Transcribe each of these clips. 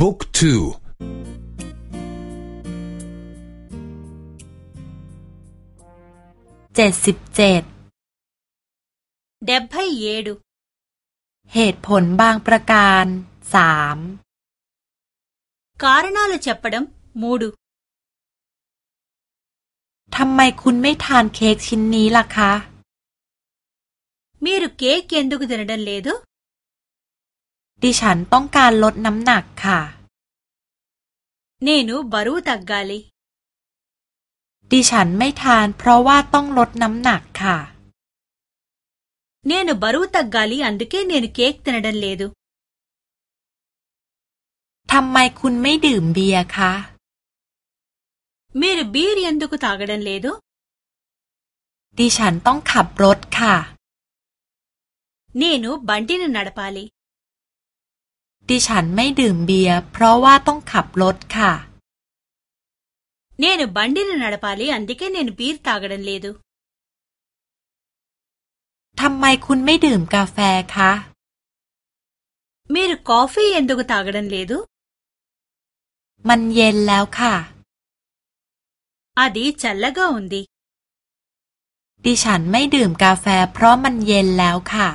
บุ๊กทู เจ็ดสิบเจ็ด డెబ్భై ఏడు เหตุผลบางประการสาม కారణాలు చెప్పడం మూడు ทำไมคุณไม่ทานเค้กชิ้นนี้ล่ะคะ మీరు కేక్ ఎందుకు తినడం లేదు ดิฉันต้องการลดน้ำหนักค่ะ เนนูบารูตักกาลีดิฉันไม่ทานเพราะว่าต้องลดน้ำหนักค่ะ เนนูบารูตักกาลีอันดเกเนนเค้กตนดันเลดูทำไมคุณไม่ดื่มเบียร์คะเม่รบีร์ยันดุกุตากันเลดูดิฉันต้องขับรถค่ะ เนนูบันตินนัดพาลี ฉันไม่ดื่มเบียร์เพราะว่าต้องขับรถค่ะ నేను బండిని నడపాలి అందుకే నేను బీర్ తాగడం లేదు ทำไมคุณไม่ดื่มกาแฟคะ మీరు కాఫీ ఎందుకు తాగడం లేదు มันเย็นแล้วค่ะ అది చల్లగా ఉంది ดิฉันไม่ดื่มกาแฟเพราะมันเย็นแล้วค่ะ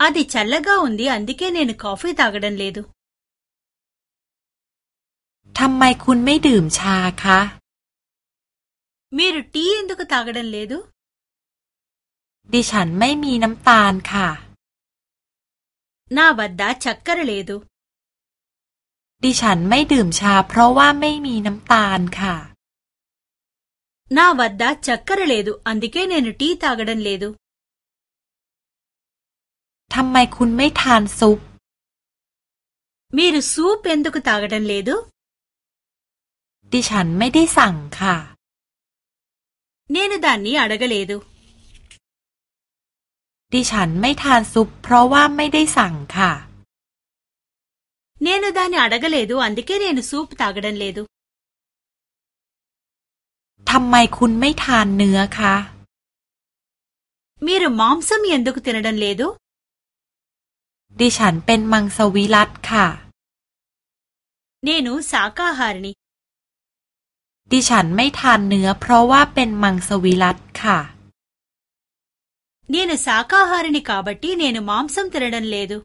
అది చల్లగా ఉంది అందుకే నేను కాఫీ తాగడం లేదు ทำไมคุณไม่ดื่มชาคะ మీరు టీ ఎందుకు తాగడం లేదు ดิฉันไม่มีน้ำตาลค่ะ నా వద్ద చక్కెర లేదు ดิฉันไม่ดื่มชาเพราะว่าไม่มีน้ำตาลค่ะ నా వద్ద చక్కెర లేదు అందుకే నేను టీ తాగడం లేదు ทำไมคุณไม่ทานซุป మీరు సూప్ ఎందుకు తాగడం లేదు ดิฉันไม่ได้สั่งค่ะ నేను దాన్ని అడగలేదు ดิฉันไม่ทานซุป เพราะว่าไม่ได้สั่งค่ะ నేను దాన్ని అడగలేదు అందుకే నేను సూప్ తాగడం లేదు ทำไมคุณไม่ทานเนื้อคะ మీరు మాంసం ఎందుకు తినడం లేదు ดิฉันเป็นมังสวิรัตค่ะ เนนูสาคาฮารนิดิฉันไม่ทานเนื้อเพราะว่าเป็นมังสวิรัตค่ะ เนนูสาคาฮารนิกาบัตตีเนนูมามสัมตระดันเลดู